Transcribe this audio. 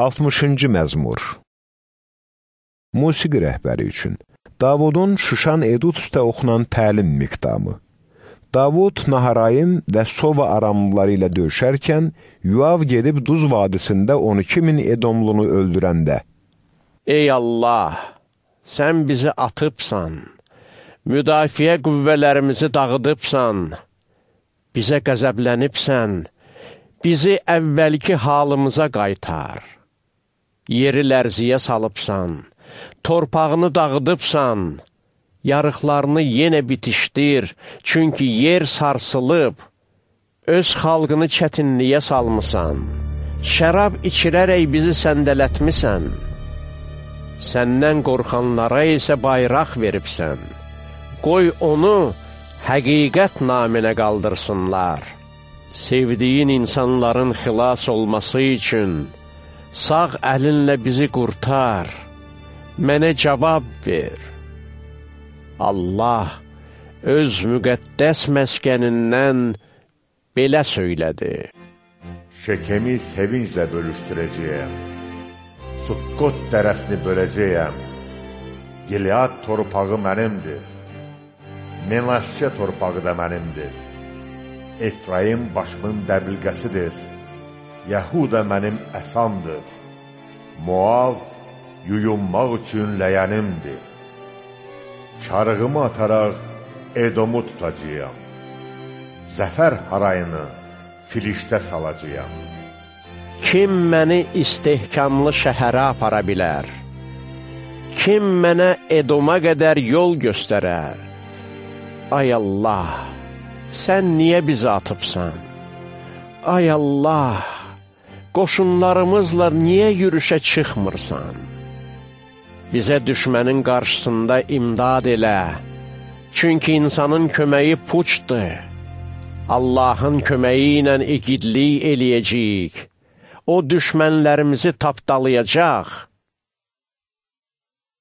60-cı məzmur Musiqi rəhbəri üçün Davudun Şuşan Edut üstə oxunan təlim miqdamı Davud Naharayim və Sova aramlıları ilə döyüşərkən, Yuav gedib Duz vadisində 12 min Edomlunu öldürəndə. Ey Allah, sən bizi atıbsan, müdafiə qüvvələrimizi dağıdıbsan, bizə qəzəblənibsən, bizi əvvəlki halımıza qaytar. Yeri lərziyə salıbsan, torpağını dağıdıbsan, yarıqlarını yenə bitişdir, çünki yer sarsılıb, öz xalqını çətinliyə salmısan, şərab içirərək bizi səndələtmisən, səndən qorxanlara isə bayraq veribsən, qoy onu həqiqət naminə qaldırsınlar. Sevdiyin insanların xilas olması üçün, sağ əlinlə bizi qurtar, mənə cavab ver. Allah öz müqəddəs məskənindən belə söylədi. Şəkemi sevinclə bölüşdürəcəyəm. Sukkot dərəsini böləcəyəm. Gilead torpağı mənimdir. Menaşçə torpağı da mənimdir. Efraim başımın dəbilqəsidir. Yahuda mənim əsamdır. Moav yuyunmaq üçün ləyənimdir. Çarığımı ataraq Edomu tutacağam. Zəfər harayını Filişdə salacağam. Kim məni istehkamlı şəhərə apara bilər? Kim mənə Edoma qədər yol göstərər? Ay Allah, sən niyə bizi atıbsan? Ay Allah, qoşunlarımızla niyə yürüşə çıxmırsan? Bizə düşmənin qarşısında imdad elə, çünki insanın köməyi puçdur. Allahın köməyi ilə igidlik eləyəcəyik. O düşmənlərimizi tapdalayacaq.